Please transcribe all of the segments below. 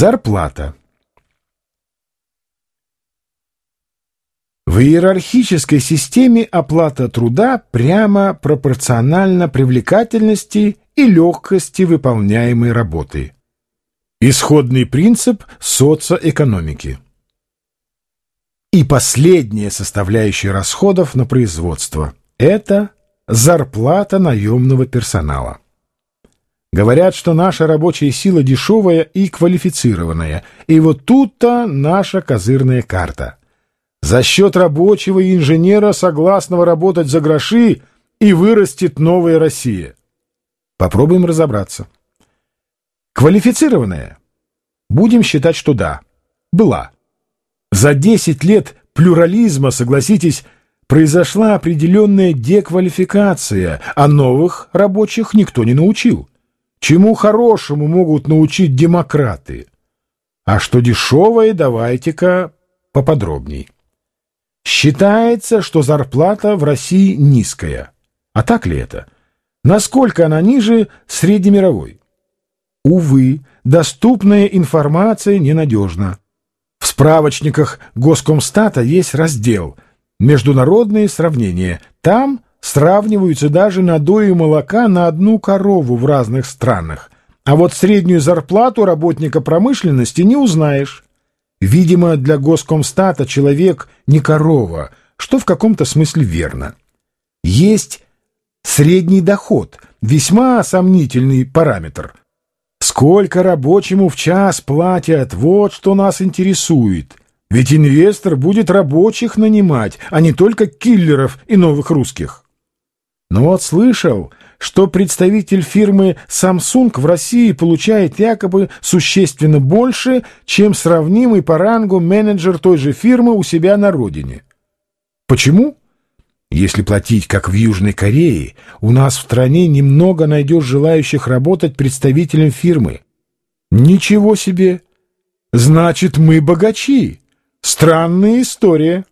Зарплата. В иерархической системе оплата труда прямо пропорциональна привлекательности и легкости выполняемой работы. Исходный принцип социоэкономики. И последняя составляющая расходов на производство – это зарплата наемного персонала. Говорят, что наша рабочая сила дешевая и квалифицированная, и вот тут-то наша козырная карта. За счет рабочего и инженера, согласного работать за гроши, и вырастет новая Россия. Попробуем разобраться. Квалифицированная? Будем считать, что да. Была. За 10 лет плюрализма, согласитесь, произошла определенная деквалификация, а новых рабочих никто не научил. Чему хорошему могут научить демократы? А что дешевое, давайте-ка поподробней. Считается, что зарплата в России низкая. А так ли это? Насколько она ниже среднемировой? Увы, доступная информация ненадежна. В справочниках Госкомстата есть раздел «Международные сравнения». Там сравниваются даже надои молока на одну корову в разных странах. А вот среднюю зарплату работника промышленности не узнаешь. Видимо, для Госкомстата человек не корова, что в каком-то смысле верно. Есть средний доход, весьма сомнительный параметр. Сколько рабочему в час платят, вот что нас интересует. Ведь инвестор будет рабочих нанимать, а не только киллеров и новых русских. Но вот слышал, что представитель фирмы Samsung в России получает якобы существенно больше, чем сравнимый по рангу менеджер той же фирмы у себя на родине. Почему? Если платить, как в Южной Корее, у нас в стране немного найдешь желающих работать представителем фирмы. Ничего себе! Значит, мы богачи. Странная история.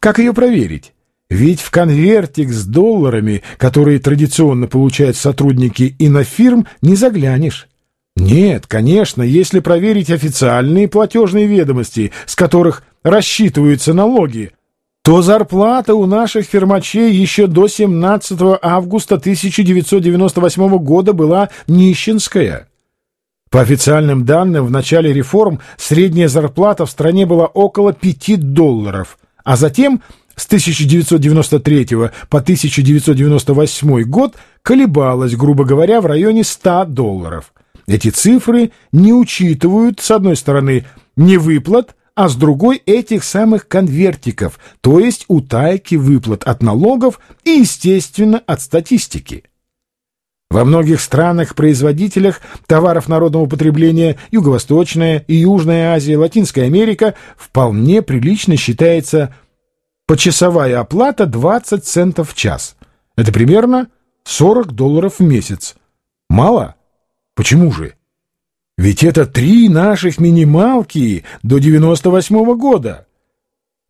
Как ее проверить? Ведь в конвертик с долларами, которые традиционно получают сотрудники инофирм, не заглянешь. Нет, конечно, если проверить официальные платежные ведомости, с которых рассчитываются налоги, то зарплата у наших фирмачей еще до 17 августа 1998 года была нищенская. По официальным данным, в начале реформ средняя зарплата в стране была около 5 долларов, а затем с 1993 по 1998 год колебалась, грубо говоря, в районе 100 долларов. Эти цифры не учитывают, с одной стороны, невыплат, а с другой этих самых конвертиков, то есть утайки выплат от налогов и, естественно, от статистики. Во многих странах-производителях товаров народного потребления Юго-Восточная и Южная Азия, Латинская Америка вполне прилично считается Почасовая оплата 20 центов в час. Это примерно 40 долларов в месяц. Мало? Почему же? Ведь это три наших минималки до 98 -го года.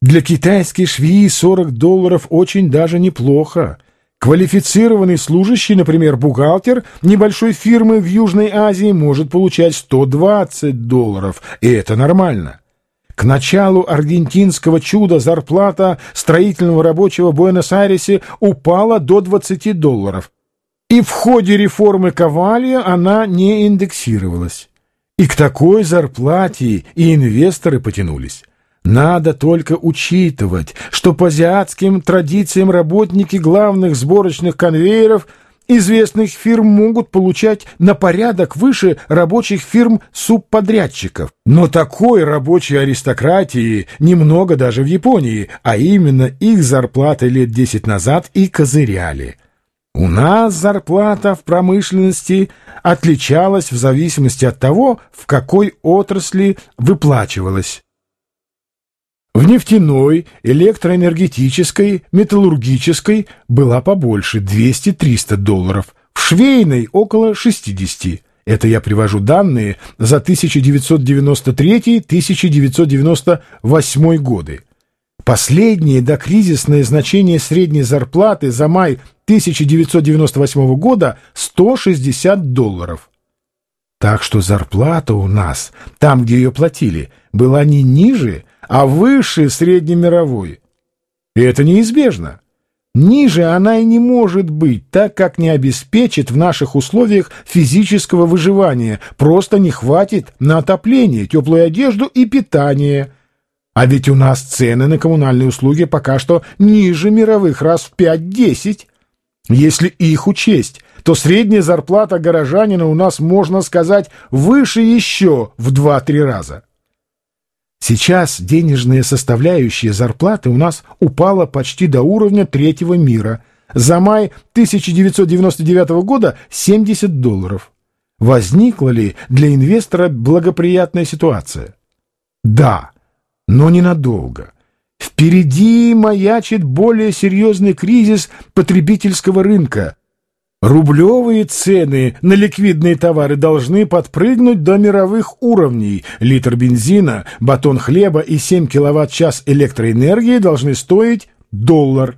Для китайской швеи 40 долларов очень даже неплохо. Квалифицированный служащий, например, бухгалтер небольшой фирмы в Южной Азии может получать 120 долларов, и это нормально. К началу аргентинского чуда зарплата строительного рабочего в Буэнос-Айресе упала до 20 долларов. И в ходе реформы Ковалья она не индексировалась. И к такой зарплате и инвесторы потянулись. Надо только учитывать, что по азиатским традициям работники главных сборочных конвейеров – известных фирм могут получать на порядок выше рабочих фирм субподрядчиков. Но такой рабочей аристократии немного даже в Японии, а именно их зарплаты лет 10 назад и козыряли. У нас зарплата в промышленности отличалась в зависимости от того, в какой отрасли выплачивалась. В нефтяной, электроэнергетической, металлургической была побольше, 200-300 долларов. В швейной около 60. Это я привожу данные за 1993-1998 годы. Последнее докризисное значение средней зарплаты за май 1998 года 160 долларов. Так что зарплата у нас, там, где ее платили, была не ниже, а выше среднемировой. И это неизбежно. Ниже она и не может быть, так как не обеспечит в наших условиях физического выживания, просто не хватит на отопление, теплую одежду и питание. А ведь у нас цены на коммунальные услуги пока что ниже мировых раз в 5-10. Если их учесть, то средняя зарплата горожанина у нас, можно сказать, выше еще в 2-3 раза. Сейчас денежная составляющая зарплаты у нас упала почти до уровня третьего мира. За май 1999 года 70 долларов. Возникла ли для инвестора благоприятная ситуация? Да, но ненадолго. Впереди маячит более серьезный кризис потребительского рынка – Рублевые цены на ликвидные товары должны подпрыгнуть до мировых уровней. Литр бензина, батон хлеба и 7 киловатт-час электроэнергии должны стоить доллар.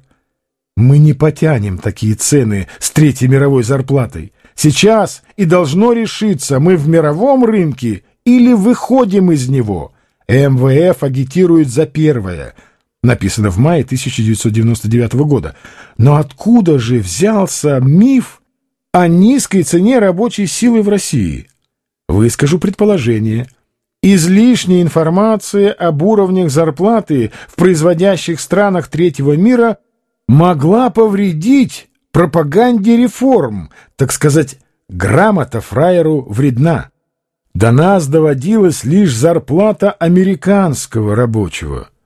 Мы не потянем такие цены с Третьей мировой зарплатой. Сейчас и должно решиться, мы в мировом рынке или выходим из него. МВФ агитирует за первое – написано в мае 1999 года. Но откуда же взялся миф о низкой цене рабочей силы в России? Выскажу предположение. Излишняя информация об уровнях зарплаты в производящих странах третьего мира могла повредить пропаганде реформ, так сказать, грамота фраеру вредна. До нас доводилась лишь зарплата американского рабочего –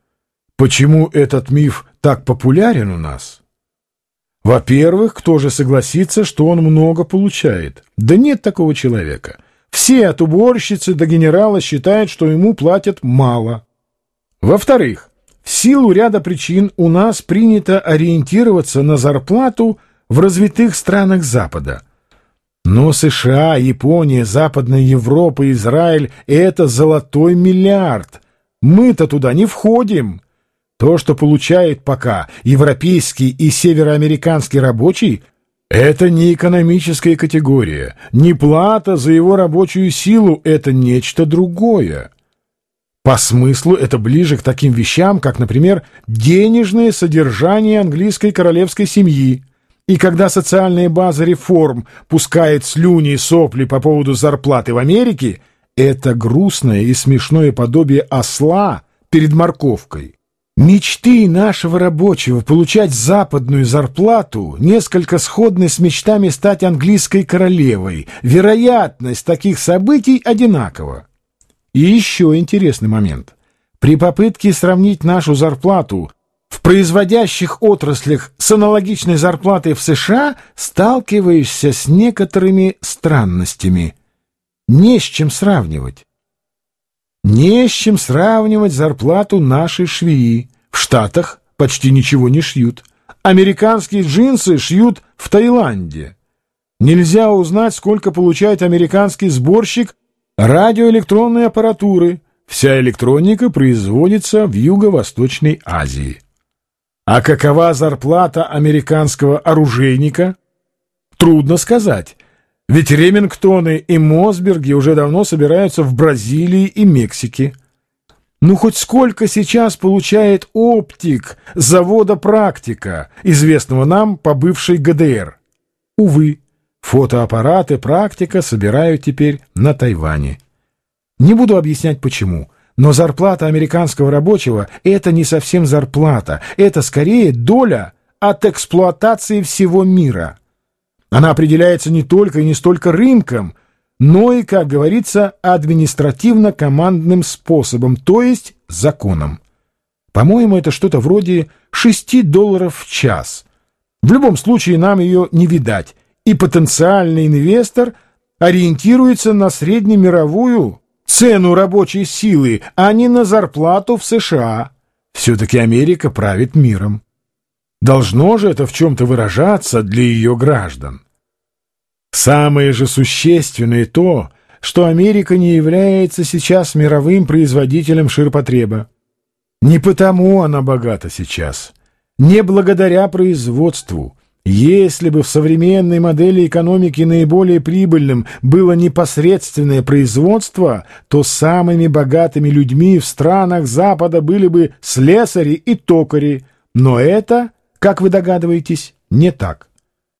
Почему этот миф так популярен у нас? Во-первых, кто же согласится, что он много получает? Да нет такого человека. Все от уборщицы до генерала считают, что ему платят мало. Во-вторых, в силу ряда причин у нас принято ориентироваться на зарплату в развитых странах Запада. Но США, Япония, Западная Европа, Израиль – это золотой миллиард. Мы-то туда не входим. То, что получает пока европейский и североамериканский рабочий, это не экономическая категория, не плата за его рабочую силу, это нечто другое. По смыслу это ближе к таким вещам, как, например, денежное содержание английской королевской семьи. И когда социальная база реформ пускает слюни и сопли по поводу зарплаты в Америке, это грустное и смешное подобие осла перед морковкой. Мечты нашего рабочего получать западную зарплату несколько сходны с мечтами стать английской королевой. Вероятность таких событий одинакова. И еще интересный момент. При попытке сравнить нашу зарплату в производящих отраслях с аналогичной зарплатой в США сталкиваешься с некоторыми странностями. Не с чем сравнивать. Не с чем сравнивать зарплату нашей швеи. В Штатах почти ничего не шьют. Американские джинсы шьют в Таиланде. Нельзя узнать, сколько получает американский сборщик радиоэлектронной аппаратуры. Вся электроника производится в Юго-Восточной Азии. А какова зарплата американского оружейника? Трудно сказать. Ведь Ремингтоны и Мосберги уже давно собираются в Бразилии и Мексике. Ну хоть сколько сейчас получает оптик завода «Практика», известного нам по бывшей ГДР? Увы, фотоаппараты «Практика» собирают теперь на Тайване. Не буду объяснять почему, но зарплата американского рабочего – это не совсем зарплата, это скорее доля от эксплуатации всего мира – она определяется не только и не столько рынком, но и, как говорится, административно-командным способом, то есть законом. По-моему, это что-то вроде 6 долларов в час. В любом случае нам ее не видать, и потенциальный инвестор ориентируется на среднемировую цену рабочей силы, а не на зарплату в США. Все-таки Америка правит миром. Должно же это в чем-то выражаться для ее граждан. Самое же существенное то, что Америка не является сейчас мировым производителем ширпотреба. Не потому она богата сейчас, не благодаря производству, Если бы в современной модели экономики наиболее прибыльным было непосредственное производство, то самыми богатыми людьми в странах Запада были бы слесари и токари. Но это, как вы догадываетесь, не так.